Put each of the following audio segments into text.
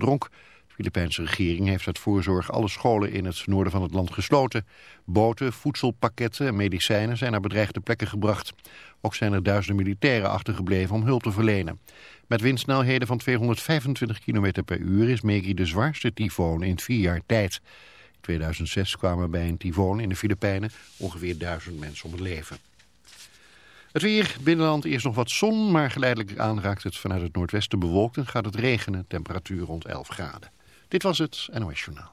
dronk. De Filipijnse regering heeft uit voorzorg alle scholen in het noorden van het land gesloten. Boten, voedselpakketten en medicijnen zijn naar bedreigde plekken gebracht. Ook zijn er duizenden militairen achtergebleven om hulp te verlenen. Met windsnelheden van 225 km per uur is Megi de zwaarste tyfoon in vier jaar tijd. In 2006 kwamen bij een tyfoon in de Filipijnen ongeveer duizend mensen om het leven. Het weer, binnenland eerst nog wat zon, maar geleidelijk aan raakt het vanuit het noordwesten bewolkt en gaat het regenen, temperatuur rond 11 graden. Dit was het NOS Journaal.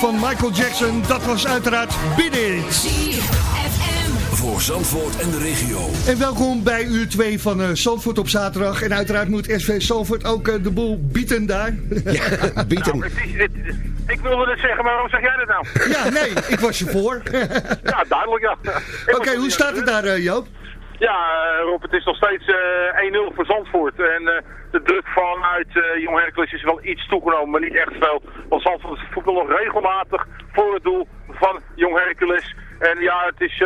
Van Michael Jackson. Dat was uiteraard Beat It. Voor Zandvoort en de regio. En welkom bij uur 2 van uh, Zandvoort op zaterdag. En uiteraard moet SV Zandvoort ook uh, de boel bieten daar. Ja, bieten. Nou, ik wilde het zeggen, maar waarom zeg jij dat nou? Ja, nee, ik was je voor. ja, duidelijk, ja. Oké, hoe staat het daar, uh, Joop? Ja, Rob, het is nog steeds 1-0 voor Zandvoort. En de druk vanuit Jong Hercules is wel iets toegenomen, maar niet echt veel. Want Zandvoort voetbal nog regelmatig voor het doel van Jong Hercules. En ja, het is,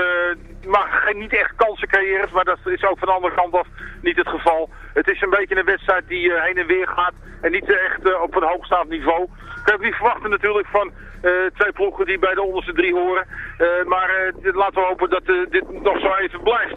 mag niet echt kansen creëren, maar dat is ook van de andere kant af niet het geval. Het is een beetje een wedstrijd die uh, heen en weer gaat en niet echt uh, op een hoogstaand niveau. Ik heb niet verwachten natuurlijk van twee ploegen die bij de onderste drie horen. maar laten we hopen dat dit nog zo even blijft.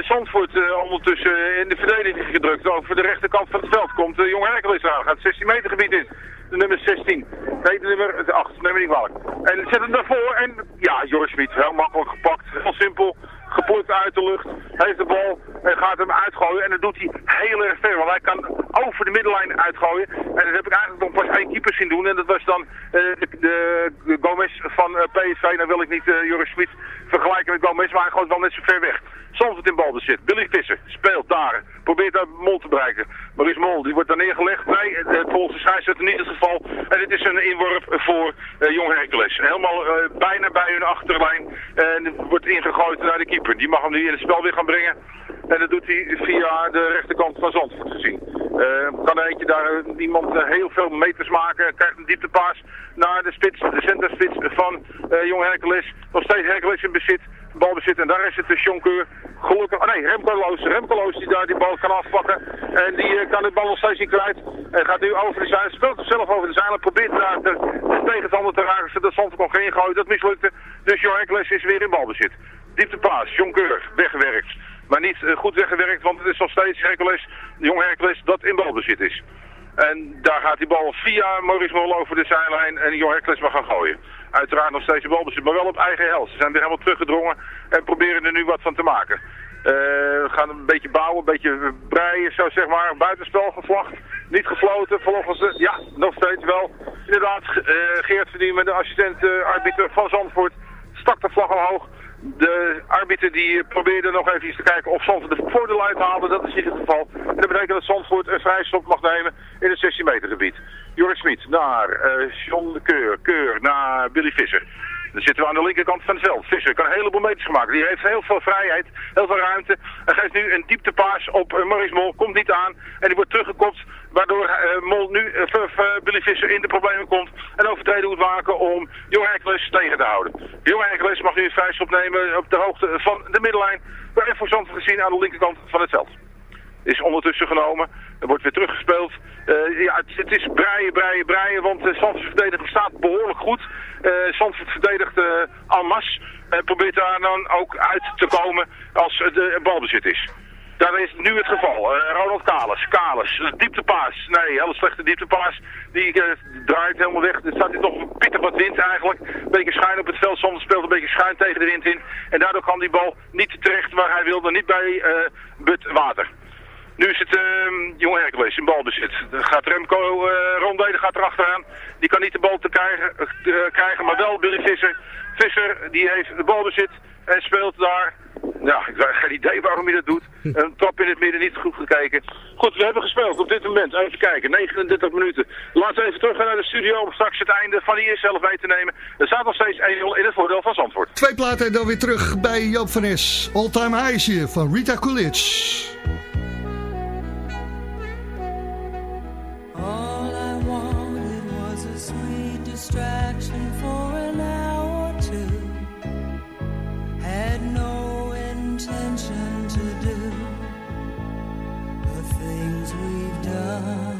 Zandvoort ondertussen in de verdediging gedrukt. Over de rechterkant van het veld komt Jong Hercules aan. Gaat 16 meter gebied in de nummer 16. Nee, de nummer 8, neem me niet kwalijk. En zet hem daarvoor en ja, Joris Smit, heel makkelijk gepakt. Heel simpel, geplukt uit de lucht. Heeft de bal en gaat hem uitgooien. En dat doet hij heel erg ver, want hij kan over de middenlijn uitgooien. En dat heb ik eigenlijk nog pas één keeper zien doen. En dat was dan uh, de, de, Gomez van uh, PSV. Nou wil ik niet uh, Joris Smit vergelijken met Gomez, maar hij gooit wel net zo ver weg. Soms het in balbezit. Billy Visser speelt daar. Probeert daar Mol te bereiken. Maurice Mol, die wordt daar neergelegd. Nee, volgens de scheidsrechter niet het geval. En dit is een inworp voor uh, Jong Hercules. Helemaal bijna bij hun achterlijn. En wordt ingegooid naar de keeper. Die mag hem nu in het spel weer gaan brengen. En dat doet hij via de rechterkant van Zandvoort gezien. Uh, kan er eentje daar iemand heel veel meters maken. Krijgt een dieptepaas naar de spits, de centerspits van Jong Hercules. Nog steeds Hercules in bezit balbezit. En daar is het de Jonkeur. Gelukkig, nee, Remco Loos. Die daar die bal kan afpakken. En die kan de bal nog steeds niet kwijt. En gaat nu over de zeilen. Speelt hem zelf over de zeilen. Probeert daar de, de tegenstander te raken. Zodat Zandvoort nog gooien. Dat mislukte. Dus Johan Hercules is weer in balbezit. Dieptepaas. Jonkeur. Weggewerkt. Maar niet uh, goed weggewerkt. Want het is nog steeds Hercules. Jong Hercules dat in balbezit is. En daar gaat die bal via Maurice Mol over de zijlijn. En Johan Hercules mag gaan gooien uiteraard nog steeds de balbezit, maar wel op eigen helft. Ze zijn weer helemaal teruggedrongen en proberen er nu wat van te maken. Uh, gaan een beetje bouwen, een beetje breien, zo zeg maar. Buitenspel gevlacht, niet gefloten, volgens de... Ja, nog steeds wel. Inderdaad, uh, Geert Verdiemen, de assistent-arbiter van Zandvoort, stak de vlag omhoog. De arbiter die probeerde nog even te kijken of Zandvoort de voordeel uithaalde. Dat is niet het geval. En dat betekent dat Zandvoort een vrijstop mag nemen in het 16 meter gebied. Joris Smit naar uh, John de Keur. Keur naar Billy Visser. Dan zitten we aan de linkerkant van het veld. Visser kan een heleboel meters maken. Die heeft heel veel vrijheid, heel veel ruimte. Hij geeft nu een dieptepaas op uh, Maurice Mol. Komt niet aan. En die wordt teruggekopt. Waardoor uh, Mol nu, uh, Billy Visser in de problemen komt. En overtreden moet maken om Jong Hercules tegen te houden. Jong Hercules mag nu een vrijstop nemen op de hoogte van de middenlijn. Waar voor gezien aan de linkerkant van het veld is ondertussen genomen. Er wordt weer teruggespeeld. Ja, het, het, is breien, breien, breien, want uh, staat behoorlijk goed. Uh, Zandvoort verdedigt en probeert daar dan ook uit te komen als de balbezit is. Daar is nu het geval. Uh, Ronald Kalis, Kalis, dieptepaas. Nee, hele slechte dieptepaas. Die uh, draait helemaal weg. Er staat hier toch pittig wat wind eigenlijk. Een beetje schuin op het veld. Soms speelt een beetje schuin tegen de wind in. En daardoor kan die bal niet terecht waar hij wilde. Niet bij But Water. Nu is het uh, Jong Hercules in balbezit. Dan gaat Remco uh, gaat erachteraan. Die kan niet de bal te krijgen, krijgen maar wel Billy Visser. Visser die heeft de balbezit en speelt daar. Ja, ik heb geen idee waarom hij dat doet. Een trap in het midden niet goed gekeken. Goed, we hebben gespeeld op dit moment. Even kijken, 39 minuten. Laten we even terug gaan naar de studio om straks het einde van die eerste helft mee te nemen. Er staat nog steeds 1-0 in het voordeel van Zandvoort. Twee platen en dan weer terug bij Joop van Es. All Time Highs hier van Rita Coolidge. Intention to do the things we've done.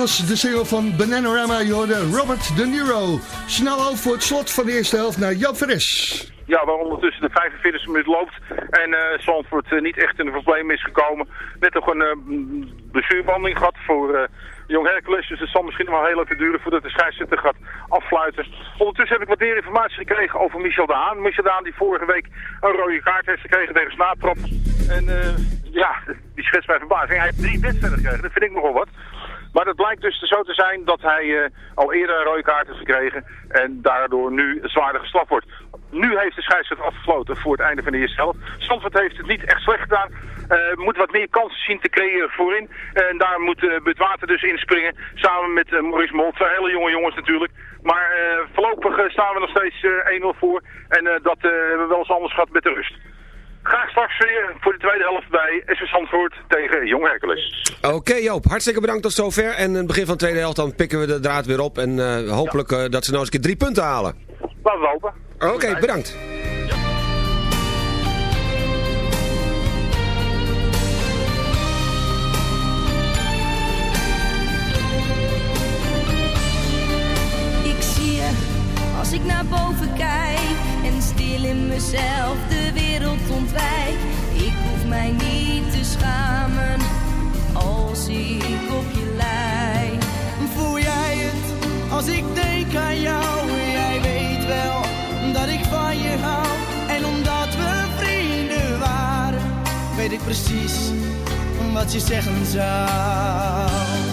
Was de single van Bananarama, je Robert De Niro. Snel over voor het slot van de eerste helft naar Jan Veres. Ja, waar ondertussen de 45e minuut loopt en eh, niet echt in de problemen is gekomen. Net nog een uh, gehad voor Jong Hercules, dus het zal misschien wel heel even duren voordat de scheidsrechter gaat affluiten. Ondertussen heb ik wat meer informatie gekregen over Michel de Haan. Michel de Haan die vorige week een rode kaart heeft gekregen tegen Snaatrap. En ja, die schetst mij verbazing. Hij heeft drie wedstrijden gekregen, dat vind ik nogal wat. Maar het blijkt dus zo te zijn dat hij eh, al eerder een rode kaart heeft gekregen en daardoor nu zwaarder gestraft wordt. Nu heeft de scheidsrechter afgesloten voor het einde van de eerste helft. Zandvoort heeft het niet echt slecht gedaan. Eh, moet wat meer kansen zien te creëren voorin. En daar moet uh, dus inspringen. Samen met uh, Maurice Mol. Twee hele jonge jongens natuurlijk. Maar voorlopig staan we nog steeds 1-0 voor. En dat hebben we wel eens anders gehad met de rust. Graag straks weer voor de tweede helft bij SV Zandvoort tegen Jong Hercules. Oké Joop, hartstikke bedankt tot zover. En in het begin van de tweede helft dan pikken we de draad weer op. En eh, hopelijk eh, dat ze nou eens een keer drie punten halen. Laten we hopen. Oké, bedankt. Ik zie je als ik naar boven kijk en stil in mezelf de weet ik precies wat je zeggen zou.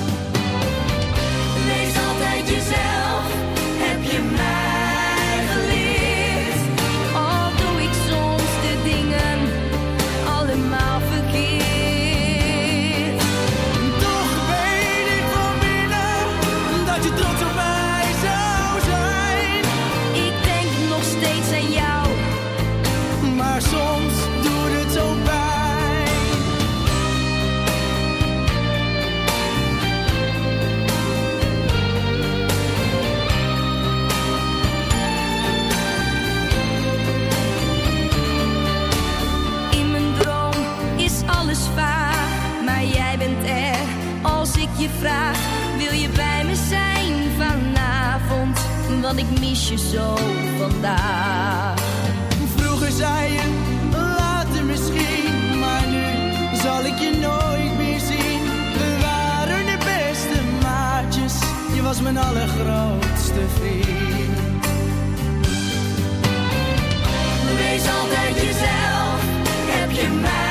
Want ik mis je zo vandaag. Vroeger zei je later misschien, maar nu zal ik je nooit meer zien. We waren de beste maatjes, je was mijn allergrootste vriend. Wees altijd jezelf, heb je mij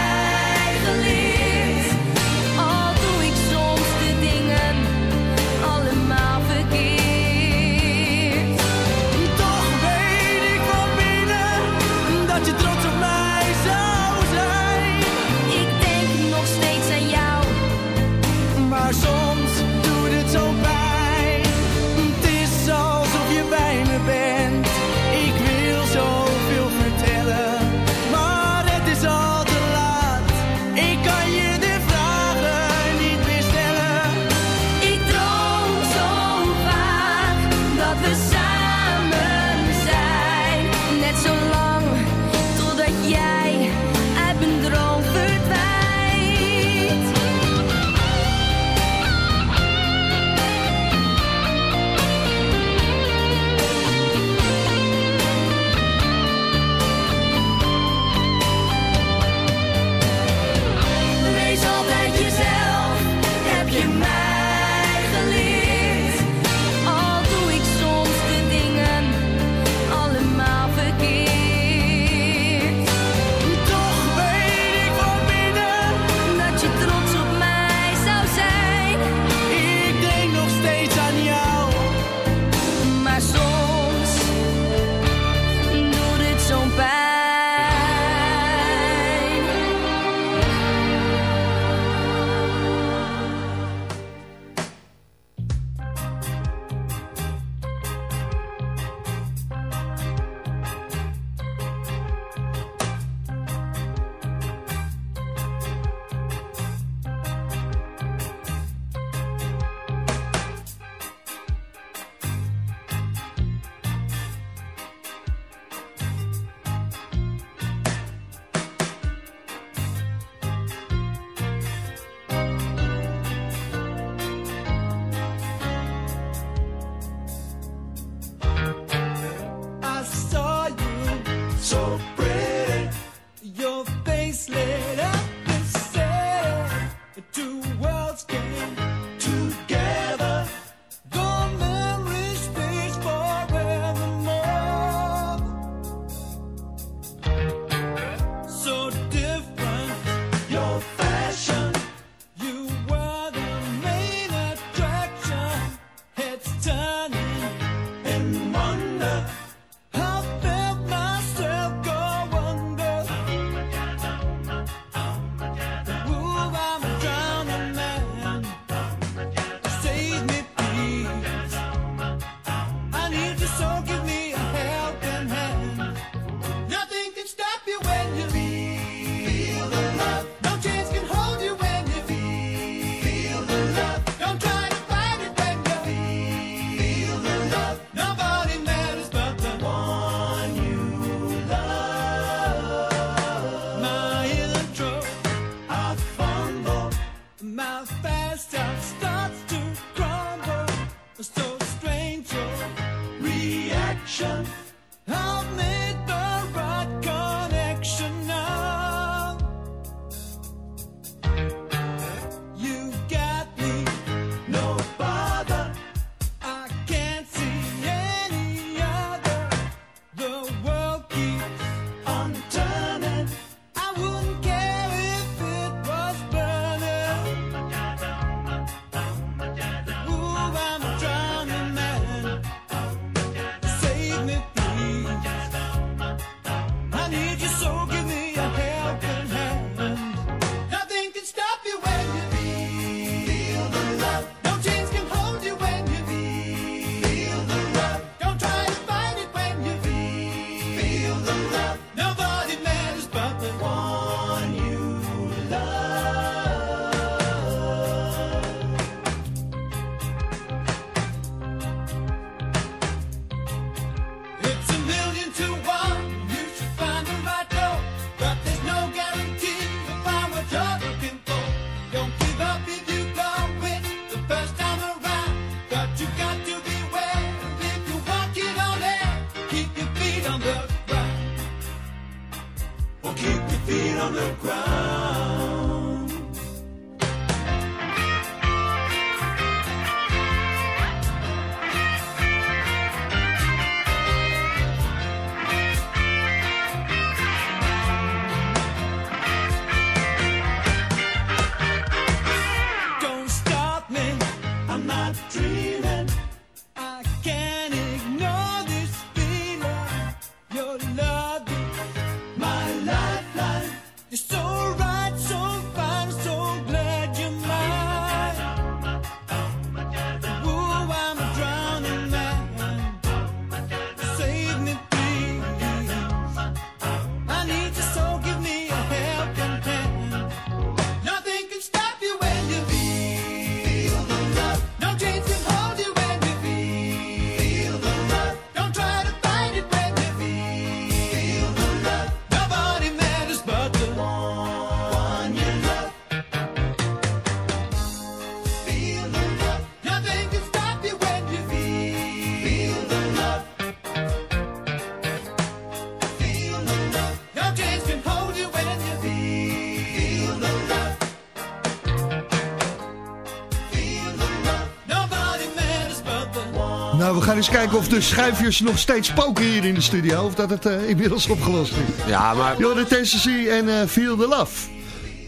gaan eens kijken of de schuifjes nog steeds spoken hier in de studio. Of dat het eh, inmiddels opgelost is. Ja, maar de TCC en eh, Feel the Love.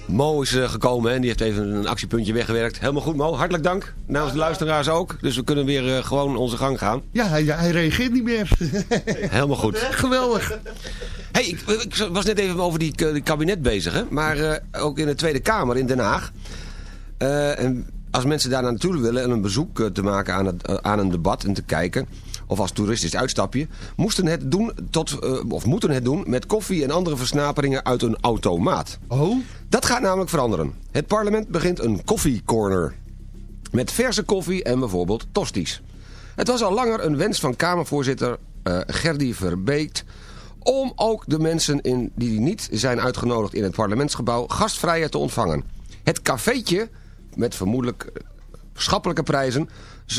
Mo is eh, gekomen en die heeft even een actiepuntje weggewerkt. Helemaal goed Mo, hartelijk dank. Namens de luisteraars ook. Dus we kunnen weer gewoon onze gang gaan. Ja, hij, hij reageert niet meer. Helemaal goed. Geweldig. Hey, ik, ik was net even over die, die kabinet bezig, hè? maar ook in de Tweede Kamer in Den Haag. Eh, en als mensen daar naartoe willen en een bezoek eh, te maken aan, het, eh, aan een debat en te kijken, of als toeristisch uitstapje, moesten het doen tot, eh, of moeten het doen met koffie en andere versnaperingen uit een automaat. Oh? Dat gaat namelijk veranderen. Het parlement begint een koffiecorner. Met verse koffie en bijvoorbeeld tosties. Het was al langer een wens van Kamervoorzitter eh Gerdy Verbeet... om ook de mensen in, die niet zijn uitgenodigd in het parlementsgebouw... gastvrijheid te ontvangen. Het cafeetje, met vermoedelijk eh, schappelijke prijzen...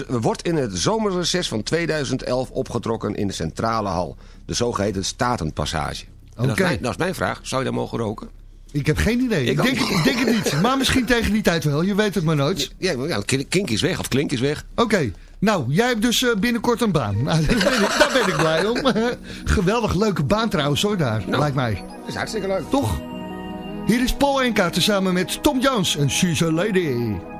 wordt in het zomerreces van 2011 opgetrokken in de centrale hal. De zogeheten Statenpassage. Oké. is mijn, dat is mijn vraag. Zou je daar mogen roken? Ik heb geen idee. Ik, Ik denk, ik denk het niet. Maar misschien tegen die tijd wel. Je weet het maar nooit. Ja, ja, kink is weg of klink is weg. Oké. Nou, jij hebt dus eh, binnenkort een baan. Nou, daar, ben ik, daar ben ik blij om. Geweldig leuke baan trouwens hoor daar. Nou. Lijkt mij. Dat is hartstikke leuk. Toch? Hier is Paul Enka tezamen met Tom Jones en She's a Lady.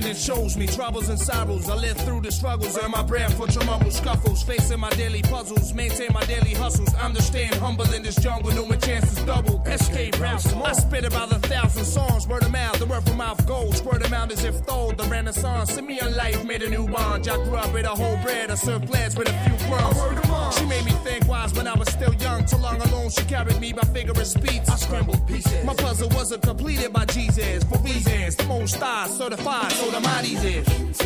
Morning, it shows me troubles and sorrows. I live through the struggles, earn my bread for tomorrow's scuffles. Facing my daily puzzles, maintain my daily hustles. Understand humble in this jungle, no my chances double. Escape routes, I spit about a thousand songs. Word of mouth, the word from mouth goes. Word of mouth as if told. The renaissance, send me a life, made a new bond. I grew up with a whole bread, I served plants with a few crumbs. She made me think wise when I was still young. Too long alone, she carried me by of speech. I scrambled pieces. My puzzle wasn't completed by Jesus. For reasons, the most stars certified, so the mighty's is.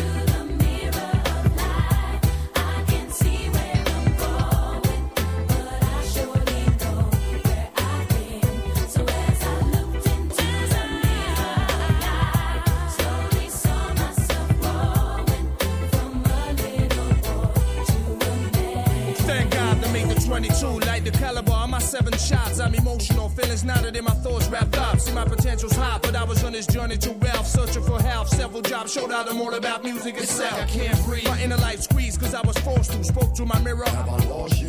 Was on this journey to wealth, searching for health. Several jobs showed out I'm all about music itself. I can't breathe. My inner life squeezed cause I was forced to. Spoke to my mirror.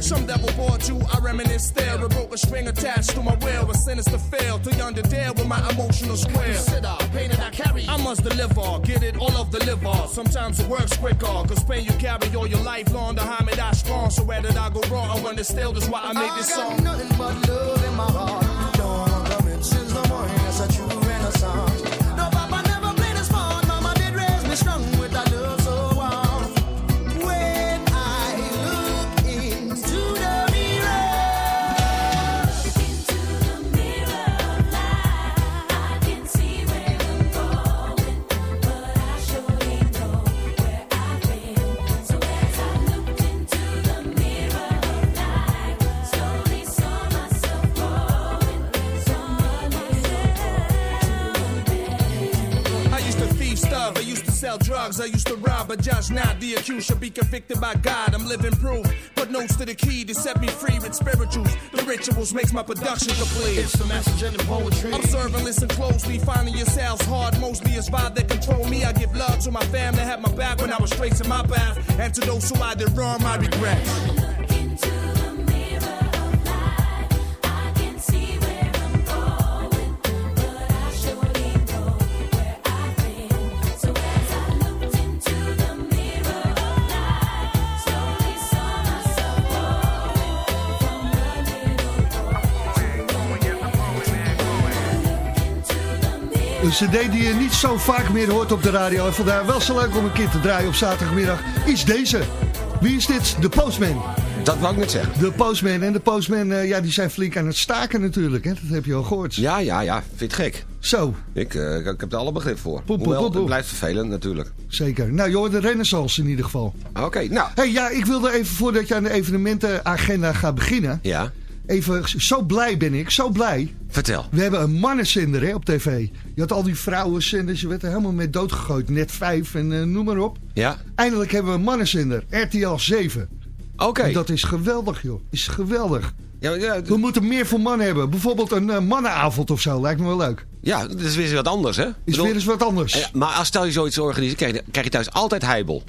Some devil bought you, I reminisce there. A broke a string attached to my will. A sinister fail, too young to deal with my emotional square. Up, pain that I carry. I must deliver, get it all of the liver. Sometimes it works quicker, cause pain you carry all your life long. The me that strong, so where did I go wrong? I understand that's why I made this I song. got nothing but love in my heart. But judge not. The accused should be convicted by God. I'm living proof. Put notes to the key to set me free with spirituals. The rituals makes my production complete. It's the message in the poetry. Observe and listen closely, finding yourselves hard. Mostly it's vibe that control me. I give love to my family, had my back when I was straight to my path. And to those who I did wrong, my regrets. Cd die je niet zo vaak meer hoort op de radio. En vandaar wel zo leuk om een keer te draaien op zaterdagmiddag. Is deze. Wie is dit? De Postman. Dat wou ik net zeggen. De Postman. En de Postman, eh, ja, die zijn flink aan het staken natuurlijk. Hè? Dat heb je al gehoord. Ja, ja, ja. Vind je het gek? Zo. Ik, eh, ik, ik heb er alle begrip voor. Poep, Hoewel, poep, poep. het blijft vervelend natuurlijk. Zeker. Nou, je hoort de renaissance in ieder geval. Oké, nou. Hey, ja, ik wilde even voordat je aan de evenementenagenda gaat beginnen. Ja, Even, zo blij ben ik, zo blij. vertel. We hebben een mannenzender hè, op tv. Je had al die vrouwenzenders, je werd er helemaal mee doodgegooid. Net 5 en eh, noem maar op. Ja, Eindelijk hebben we een mannenzender, RTL 7. oké. Dat is geweldig, joh. Is geweldig. Ja, ja, We moeten meer voor mannen hebben. Bijvoorbeeld een eh, mannenavond of zo, lijkt me wel leuk. ja, dat is weer eens wat anders, hè? Is Bedoel- weer eens wat anders. Ja, maar als stel je zoiets organiseert, krijg je, krijg je thuis altijd heibel.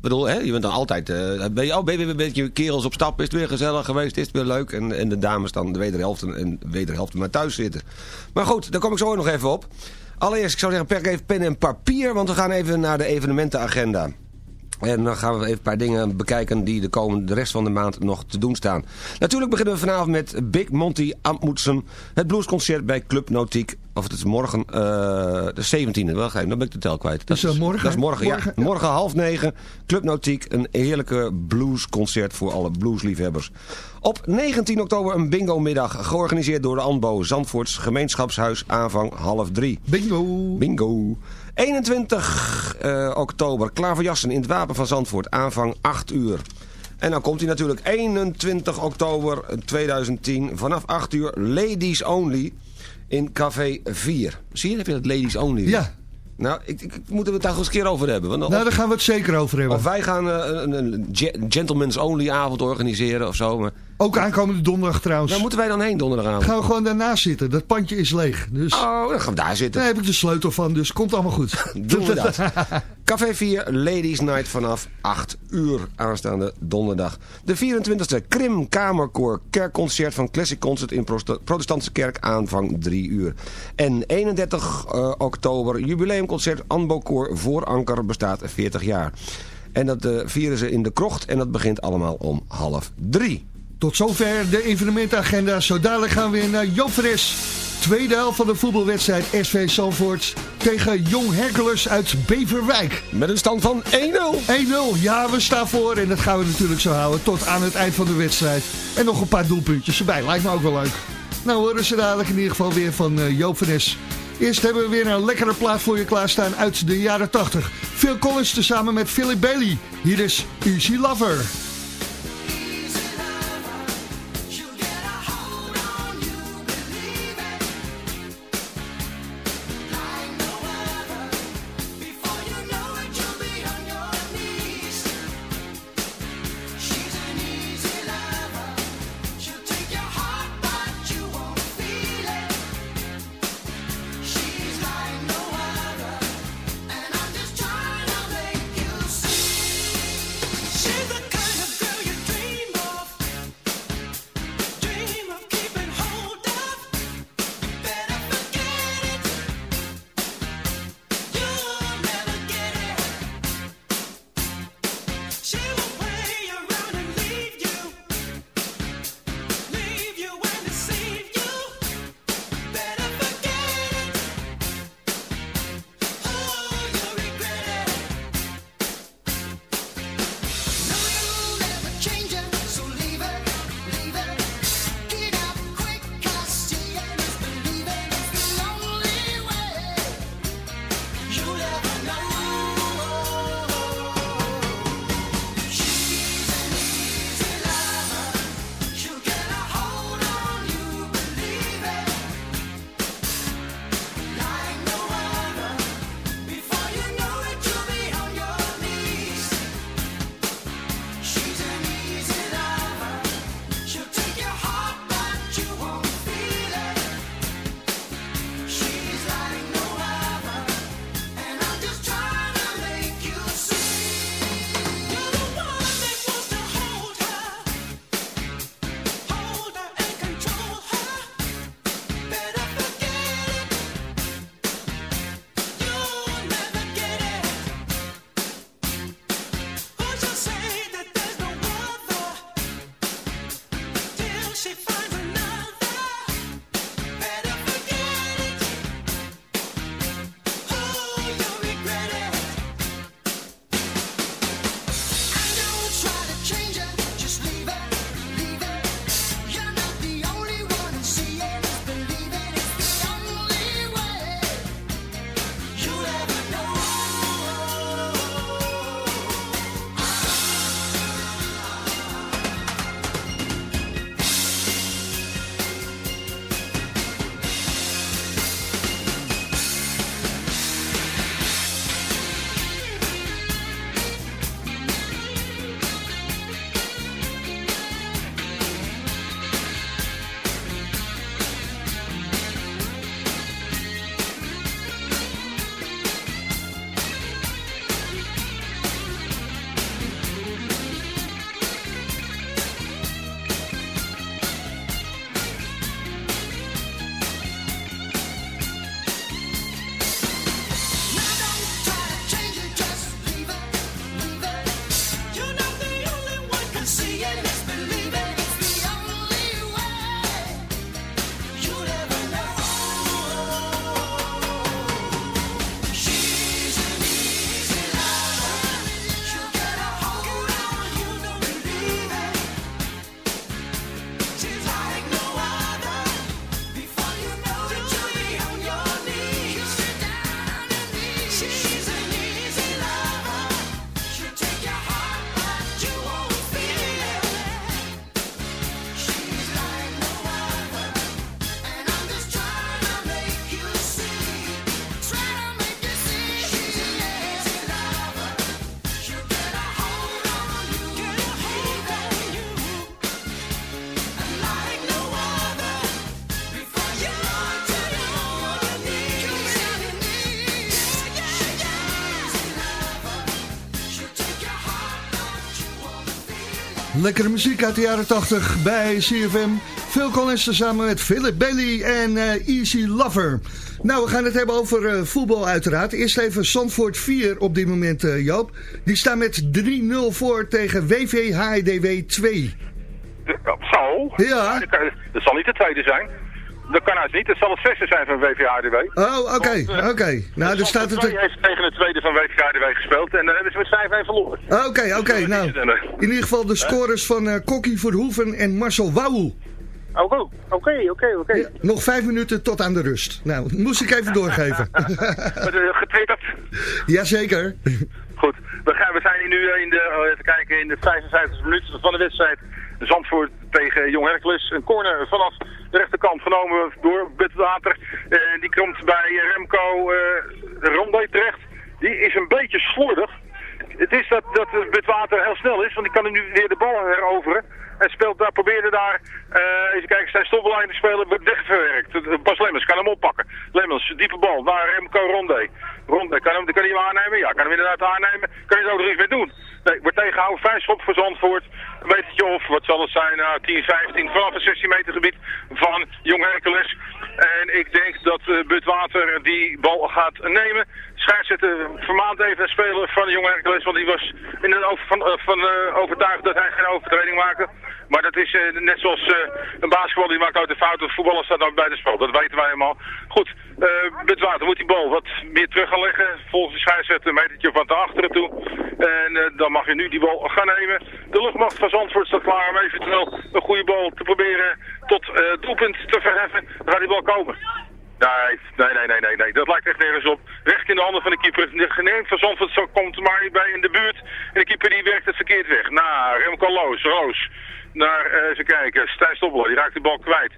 Bedoel, hè, je bent dan altijd... eh, ben, je, oh, ben je weer kerels op stap? Is het weer gezellig geweest? Is het weer leuk? En, en de dames dan de wederhelft en de wederhelft maar thuis zitten. Maar goed, daar kom ik zo nog even op. Allereerst, ik zou zeggen, pak even pen en papier, want we gaan even naar de evenementenagenda. En dan gaan we even een paar dingen bekijken die de, komende, de rest van de maand nog te doen staan. Natuurlijk beginnen we vanavond met Big Monty Amundsen. Het bluesconcert bij Club Nautiek. Of het is morgen eh, de 17e. Wel, dan ben ik de tel kwijt. Dus, eh, morgen? Dat is morgen, Morgen, ja. Morgen half negen. Club Nautiek. Een heerlijke bluesconcert voor alle bluesliefhebbers. Op 19 oktober een bingo-middag. Georganiseerd door de ANBO. Zandvoorts gemeenschapshuis aanvang half drie. Bingo. Bingo. 21 eh, oktober, klaverjassen in het Wapen van Zandvoort, aanvang 8 uur. En dan komt hij natuurlijk 21 oktober 2010, vanaf 8 uur, Ladies Only in Café 4. Zie je, heb je dat Ladies Only? Ja. Nou, ik, ik, moeten we het daar eens een keer over hebben. Want Nou, daar gaan we het zeker over hebben. of wij gaan eh, een, een ge- gentleman's only avond organiseren of zo. Maar, Ook aankomende donderdag trouwens. waar moeten wij dan heen donderdagavond? Gaan we gewoon daarnaast zitten. Dat pandje is leeg. Dus Oh, dan gaan we daar zitten. daar heb ik de sleutel van. Dus komt allemaal goed. Doen we dat. Café 4, Ladies Night vanaf 8 uur aanstaande donderdag. De 24e Krim Kamerkoor Kerkconcert van Classic Concert in Protestantse Kerk aanvang 3 uur. En 31 eh, oktober jubileumconcert Anbo Koor voor Anker bestaat 40 jaar. En dat eh, vieren ze in de krocht en dat begint allemaal om half drie. Tot zover de evenementenagenda. Zo dadelijk gaan we weer naar Joop. Tweede helft van de voetbalwedstrijd SV Zalvoort tegen Jong Hercules uit Beverwijk. 1-0. Met een stand van 1-0. Ja, we staan voor en dat gaan we natuurlijk zo houden tot aan het eind van de wedstrijd. En nog een paar doelpuntjes erbij, lijkt me ook wel leuk. Nou horen ze dadelijk in ieder geval weer van eh, Joop. Eerst hebben we weer een lekkere plaat voor je klaarstaan uit de jaren 80. Phil Collins tezamen met Philip Bailey. Hier is Easy Lover. Lekkere muziek uit de jaren 80 bij CFM. Phil Collins samen met Philip Bailey en eh, Easy Lover. Nou, we gaan het hebben over eh, voetbal uiteraard. Eerst even Zandvoort 4 op dit moment, eh, Joop. Die staan met 3-0 voor tegen WVHDW 2. Zo? Ja. Dat zal niet de tweede zijn. Dat kan uit niet. Het zal het zesde zijn van WVHDW. Oh, oké, oké. Nou, er staat het... Heeft tegen de tweede van WVHDW gespeeld en dan hebben ze met 5-1 verloren. Oké, oké. Nou, in ieder geval de scores van eh Kokkie Verhoeven en Marcel Wouw. Oké, oké, oké, oké. Nog vijf minuten tot aan de rust. Nou, moest ik even doorgeven. Eh, Getwitterd. Jazeker. Goed, we, gaan, we zijn hier nu eh, in de, oh, even kijken, in de 55 minuut van de wedstrijd. Zandvoort tegen Jong Hercules. Een corner vanaf de rechterkant genomen door Butwater. Eh die komt bij Remco Rondé terecht. Die is een beetje slordig. Het is dat, dat Butwater heel snel is, want die kan nu weer de bal heroveren. En speelt daar, probeerde daar, eh, even kijken, zijn stoppellijn te spelen, wordt wegverwerkt. Bas Lemmens kan hem oppakken. Lemmens, diepe bal, naar Remco Rondé. Rondé, kan, hem, kan hij hem aannemen? Ja, kan hem inderdaad aannemen. Kan hij er ook nog iets mee doen? Nee, wordt tegengehouden, vijf schop voor Zandvoort. Een metertje of, wat zal het zijn, nou, 10, 15, vanaf het 16 meter gebied van Jong Hercules. En ik denk dat uh, Butwater die bal gaat nemen. Scheidsrechter vermaand even een speler van de Jong Hercules, want die was in een over, van, uh, van uh, overtuigd dat hij geen overtreding maakte. Maar dat is uh, net zoals een basketbal die maakt uit een fout. Een voetballer staat ook bij de spel. Dat weten wij helemaal. Goed, uh, Butwater moet die bal wat meer terug gaan leggen. Volgens de scheidsrechter een metertje van te achteren toe. En dan mag je nu die bal gaan nemen. De luchtmacht van Zandvoort staat klaar om eventueel een goede bal te proberen tot doelpunt te verheffen. Dan gaat die bal komen. Nee, nee, nee, nee, nee. Dat lijkt echt nergens op. Recht in de handen van de keeper. Geneemd van Zandvoort zo komt maar bij in de buurt. En de keeper die werkt het verkeerd weg. Nou, Remco Loos, Roos naar, uh, even kijken, Stijn Stobbelaar, die raakt de bal kwijt.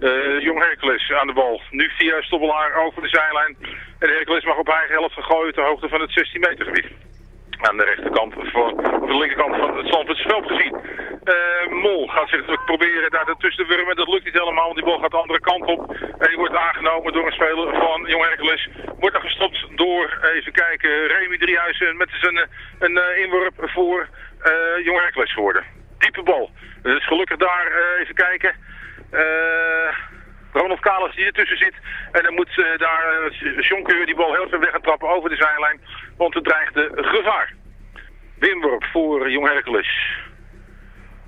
Uh, Jong Hercules aan de bal. Nu via Stobbelaar over de zijlijn. En Hercules mag op eigen helft gegooid ter hoogte van het 16 meter gebied. Aan de rechterkant, van, de linkerkant van het Zandvoortse veld gezien. Uh, Mol gaat zich proberen daar tussen te wurmen. Dat lukt niet helemaal, want die bal gaat de andere kant op. En die wordt aangenomen door een speler van Jong Hercules. Wordt er gestopt door, even kijken, Remy Driehuizen met zijn een, een inworp voor Jong Hercules geworden. Diepe bal. Dus gelukkig daar uh, even kijken. Uh, Ronald Kalas die ertussen zit. En dan moet uh, daar uh, Jonker die bal heel ver weg gaan trappen over de zijlijn. Want er dreigt de gevaar. Wimworp voor Jong Hercules.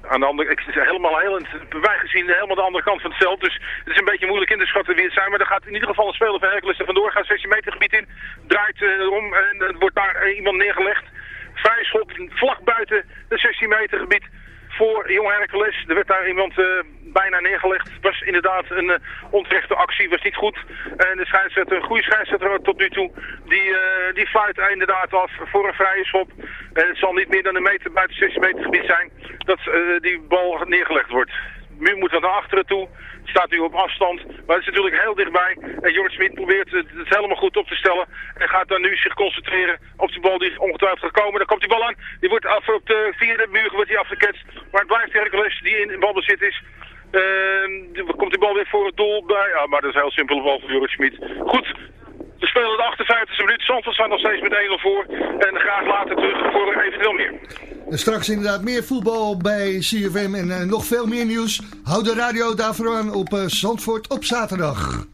Aan de andere, ik helemaal heel, wij gezien helemaal de andere kant van het veld. Dus het is een beetje moeilijk in te schatten wie het zijn. Maar er gaat in ieder geval een speler van Hercules er vandoor. Gaat 16 meter gebied in. Draait om en wordt daar iemand neergelegd. Vrij schot vlak buiten het 16 meter gebied voor Jong Hercules. Er werd daar iemand uh, bijna neergelegd. Het was inderdaad een uh, onterechte actie, was niet goed. En de scheidsrechter, een goede scheidsrechter tot nu toe, die, uh, die fluit inderdaad af voor een vrije schop. En het zal niet meer dan een meter buiten het 16 meter gebied zijn dat die bal neergelegd wordt. Nu moet dat naar achteren toe. Staat nu op afstand. Maar het is natuurlijk heel dichtbij. En Jort Smit probeert het, helemaal goed op te stellen. En gaat dan nu zich concentreren op de bal die ongetwijfeld gaat komen. Dan komt die bal aan. Die wordt af op de vierde muur wordt die afgeketst. Maar het blijft Hercules die in balbezit is. Uh, komt die bal weer voor het doel bij. Ja, maar dat is heel simpele bal van Jorrit Smit. Goed. We spelen de 58e minuut. Zandvoort staat nog steeds met 1-0 voor. En graag later terug voor eventueel meer. Straks inderdaad meer voetbal bij CFM en uh, nog veel meer nieuws. Houd de radio daarvoor aan op uh, Zandvoort op zaterdag.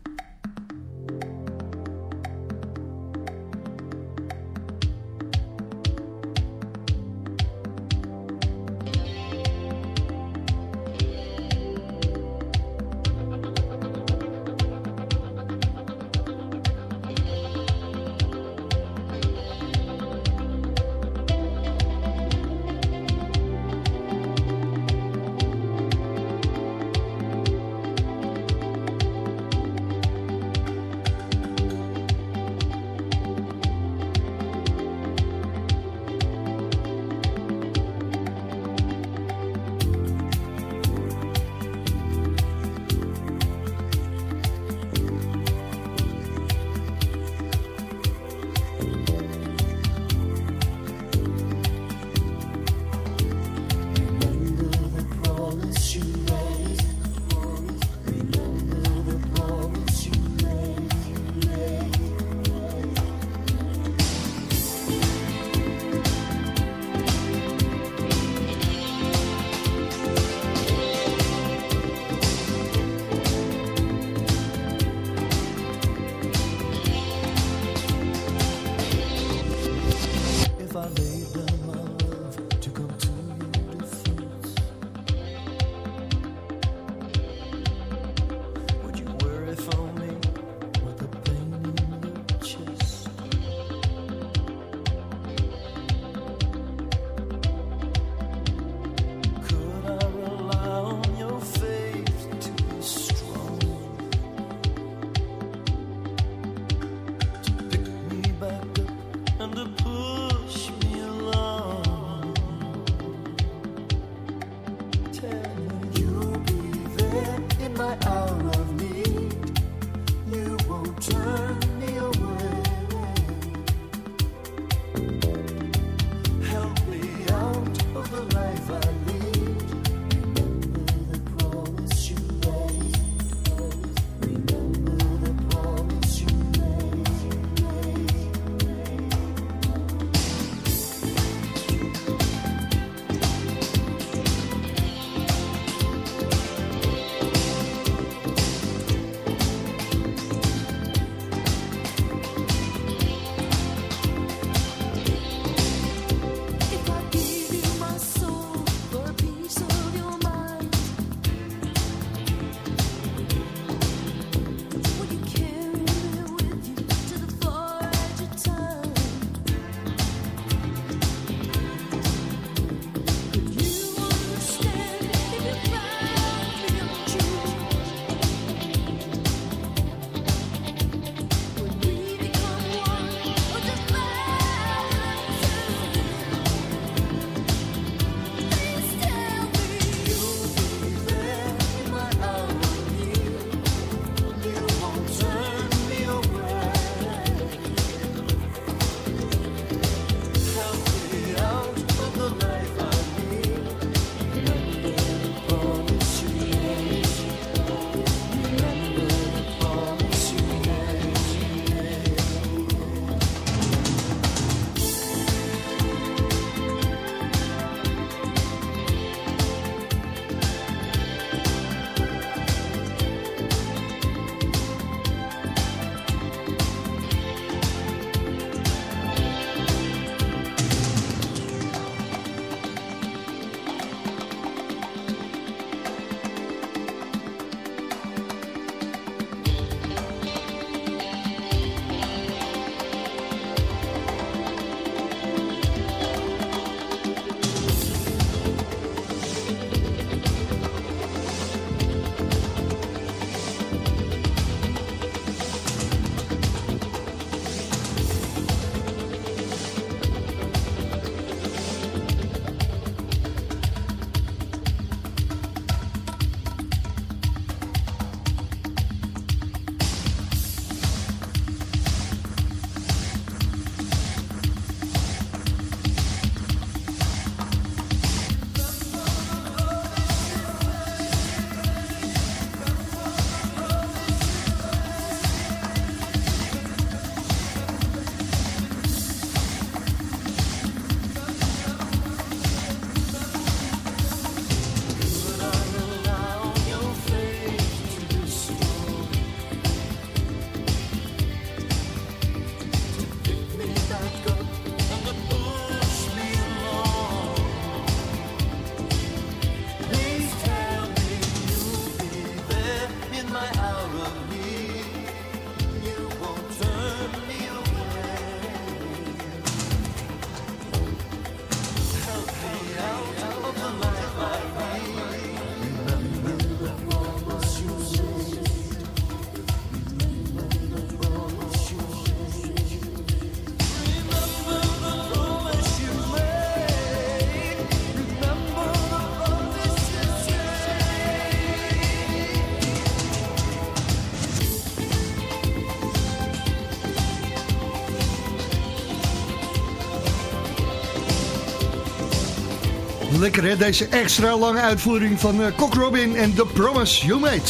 Lekker hè, deze extra lange uitvoering van eh Cock Robin en The Promise You Made.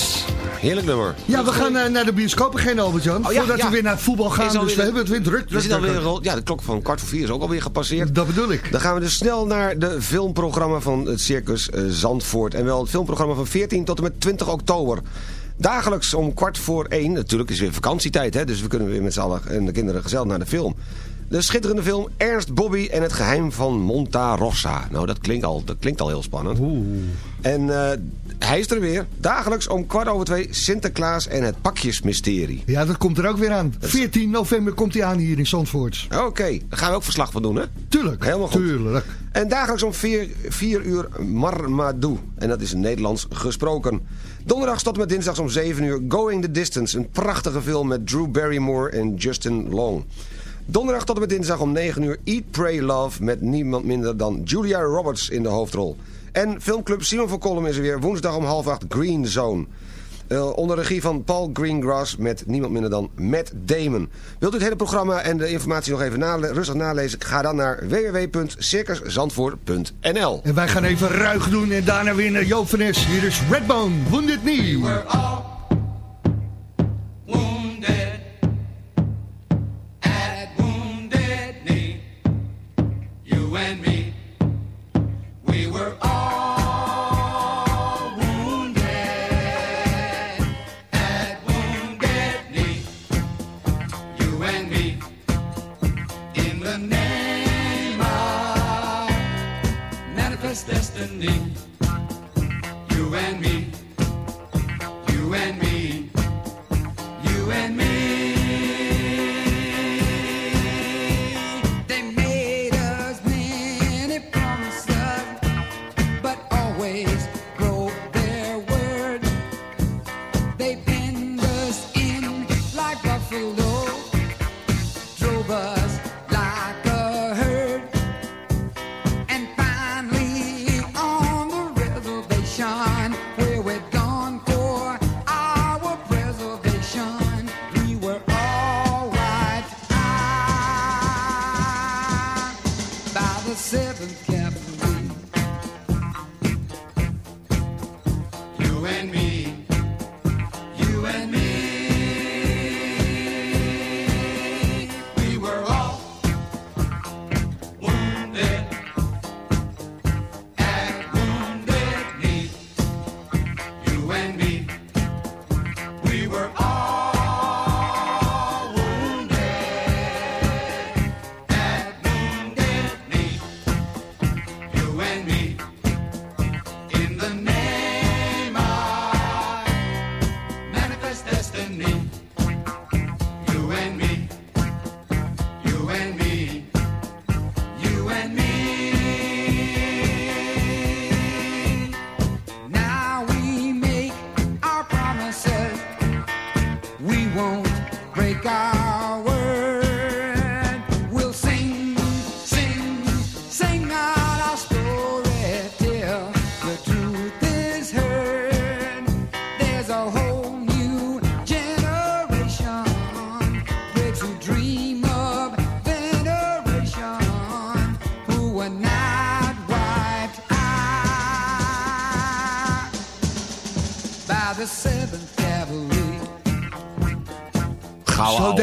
Heerlijk nummer. Ja, we gaan eh, naar de bioscoop beginnen, Albert-Jan. Oh, ja, voordat ja. we weer naar het voetbal gaan, dus we de- hebben het weer druk. Alweer, ja, de klok van kwart voor vier is ook alweer gepasseerd. Dat bedoel ik. Dan gaan we dus snel naar de filmprogramma van het Circus eh, Zandvoort. En wel het filmprogramma van 14 tot en met 20 oktober. Dagelijks om kwart voor één. Natuurlijk is weer vakantietijd, hè, dus we kunnen weer met z'n allen en de kinderen gezellig naar de film. De schitterende film Ernst Bobby en het geheim van Monta Rossa. Nou, dat klinkt al, dat klinkt al heel spannend. En eh, hij is er weer. Dagelijks om kwart over twee Sinterklaas en het pakjesmysterie. Ja, dat komt er ook weer aan. 14 november komt hij aan hier in Zandvoort. Oké, daar gaan we ook verslag van doen, hè? Tuurlijk, Helemaal goed. tuurlijk. En dagelijks om 4 uur Marmadou. En dat is Nederlands gesproken. Donderdag tot en met dinsdags om 7 uur Going the Distance. Een prachtige film met Drew Barrymore en Justin Long. Donderdag tot en met dinsdag om 9 uur Eat, Pray, Love... met niemand minder dan Julia Roberts in de hoofdrol. En filmclub Simon van Kolm is er weer woensdag om half acht Green Zone. Eh, onder regie van Paul Greengrass met niemand minder dan Matt Damon. Wilt u het hele programma en de informatie nog even nale- rustig nalezen? Ga dan naar www.circuszandvoort.nl En wij gaan even ruig doen en daarna weer naar Joop van Es. Hier is Redbone, Wounded Knee. wounded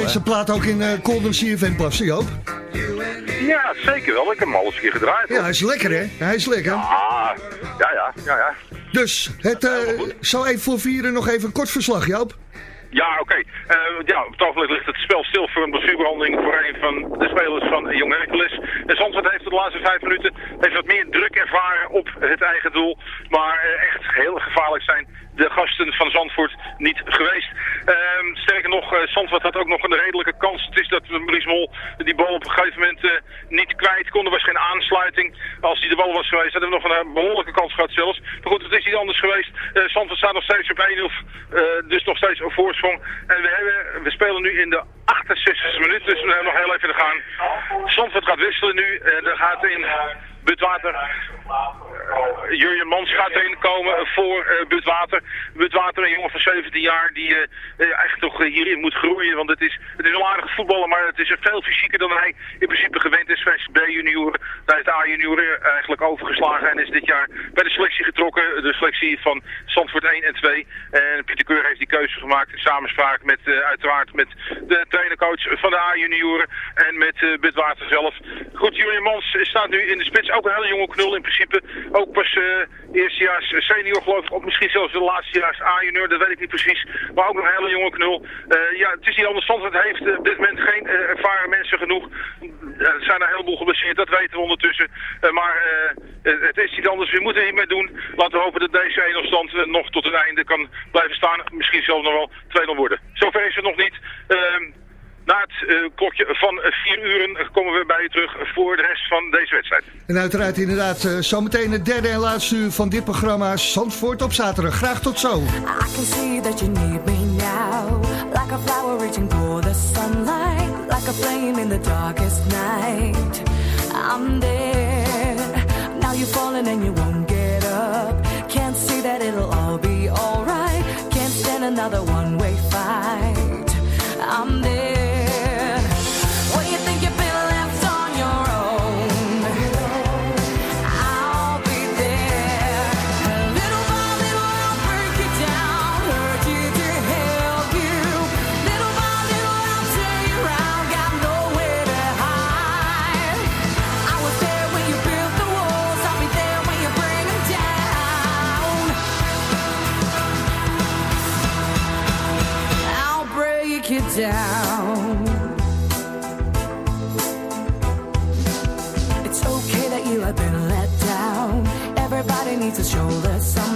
deze plaat ook in uh, Colden CFM passen, Joop? Ja, zeker wel. Ik heb hem al eens een keer gedraaid. Ja, hij is lekker, hè? Hij is lekker. Ah, ja, ja, ja, ja. Dus, het, eh zo even voor vieren nog even een kort verslag, Joop. Ja, oké. Eh, ja, op het ogenblik ligt het spel stil voor een blessurebehandeling voor een van de spelers van Jong Hercules. En Zandvoort heeft de laatste vijf minuten heeft wat meer druk ervaren op het eigen doel. Maar eh, echt heel gevaarlijk zijn de gasten van Zandvoort niet geweest. Ehm, sterker nog, eh, Zandvoort had ook nog een redelijke kans. Het is dat Maurice Mol die bal op een gegeven moment eh, niet kwijt kon. Er was geen aansluiting. Als hij de bal was geweest, hadden we nog een eh, behoorlijke kans gehad zelfs. Maar goed, het is niet anders geweest. Eh Zandvoort staat nog steeds op 1-0, eh, dus nog steeds op voorsprong. En we, hebben, we spelen nu in de 68e minuut, dus we hebben nog heel even te gaan. Zandvoort gaat wisselen nu. Er gaat in Butwater. Uh, Jurjen Mans gaat erin komen voor uh, Butwater. Butwater, een jongen van 17 jaar die uh, eigenlijk toch hierin moet groeien. Want het is, het is een aardige voetballer, maar het is veel fysieker dan hij in principe gewend is van B-junioren. Daar is de A-junioren eigenlijk overgeslagen en is dit jaar bij de selectie getrokken. De selectie van Zandvoort 1 en 2. En Pieter Keur heeft die keuze gemaakt in samenspraak met uiteraard met de trainercoach van de A-junioren en met Butwater zelf. Goed, Jurjen Mans staat nu in de spits. Ook een hele jonge knul in principe. Ook pas uh, eerstejaars senior geloof ik. Of misschien zelfs de laatstejaars A-junior. Dat weet ik niet precies. Maar ook nog een hele jonge knul. Uh, ja, het is niet anders. Het heeft op dit moment geen ervaren mensen genoeg. er zijn er een heleboel geblesseerd. Dat weten we ondertussen. maar het is niet anders. We moeten er niet mee doen. Laten we hopen dat deze edelstand nog tot het einde kan blijven staan. Misschien zelfs nog wel 2-0 worden. Zover is het nog niet. Na het uh, klokje van 4 uh, uren komen we bij je terug voor de rest van deze wedstrijd. En uiteraard inderdaad uh, zometeen het derde en laatste uur van dit programma Zandvoort op zaterdag. Graag tot zo. I can see that you need me now. Like a flower reaching for the sunlight. Like a flame in the darkest night. I'm there. Now you're falling and you won't get up. Can't see that it'll all be alright. Can't stand another one-way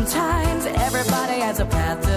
sometimes. Everybody has a path to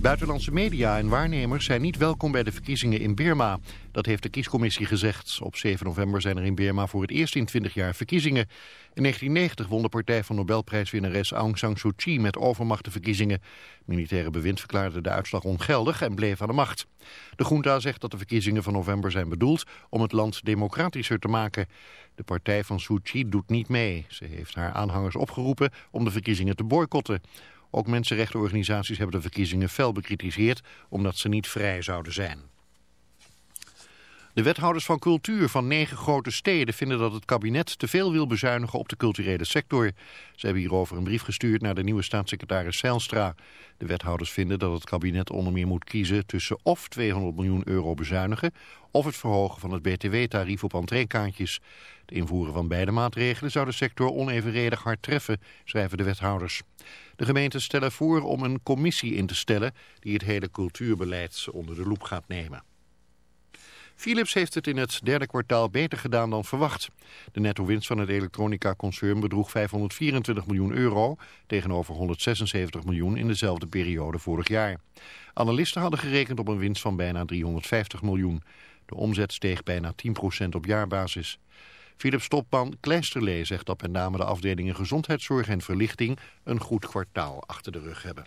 Buitenlandse media en waarnemers zijn niet welkom bij de verkiezingen in Birma. Dat heeft de kiescommissie gezegd. Op 7 november zijn er in Birma voor het eerst in 20 jaar verkiezingen. In 1990 won de partij van Nobelprijswinnares Aung San Suu Kyi met overmacht de verkiezingen. Militaire bewind verklaarde de uitslag ongeldig en bleef aan de macht. De junta zegt dat de verkiezingen van november zijn bedoeld om het land democratischer te maken. De partij van Suu Kyi doet niet mee. Ze heeft haar aanhangers opgeroepen om de verkiezingen te boycotten. Ook mensenrechtenorganisaties hebben de verkiezingen fel bekritiseerd omdat ze niet vrij zouden zijn. De wethouders van cultuur van negen grote steden vinden dat het kabinet te veel wil bezuinigen op de culturele sector. Ze hebben hierover een brief gestuurd naar de nieuwe staatssecretaris Zijlstra. De wethouders vinden dat het kabinet onder meer moet kiezen tussen of 200 miljoen euro bezuinigen of het verhogen van het btw-tarief op entreekaartjes. De invoeren van beide maatregelen zou de sector onevenredig hard treffen, schrijven de wethouders. De gemeenten stellen voor om een commissie in te stellen die het hele cultuurbeleid onder de loep gaat nemen. Philips heeft het in het derde kwartaal beter gedaan dan verwacht. De netto-winst van het elektronica-concern bedroeg 524 miljoen euro... tegenover 176 miljoen in dezelfde periode vorig jaar. Analisten hadden gerekend op een winst van bijna 350 miljoen. De omzet steeg bijna 10% op jaarbasis. Philips topman Kleisterlee zegt dat met name de afdelingen gezondheidszorg en verlichting... een goed kwartaal achter de rug hebben.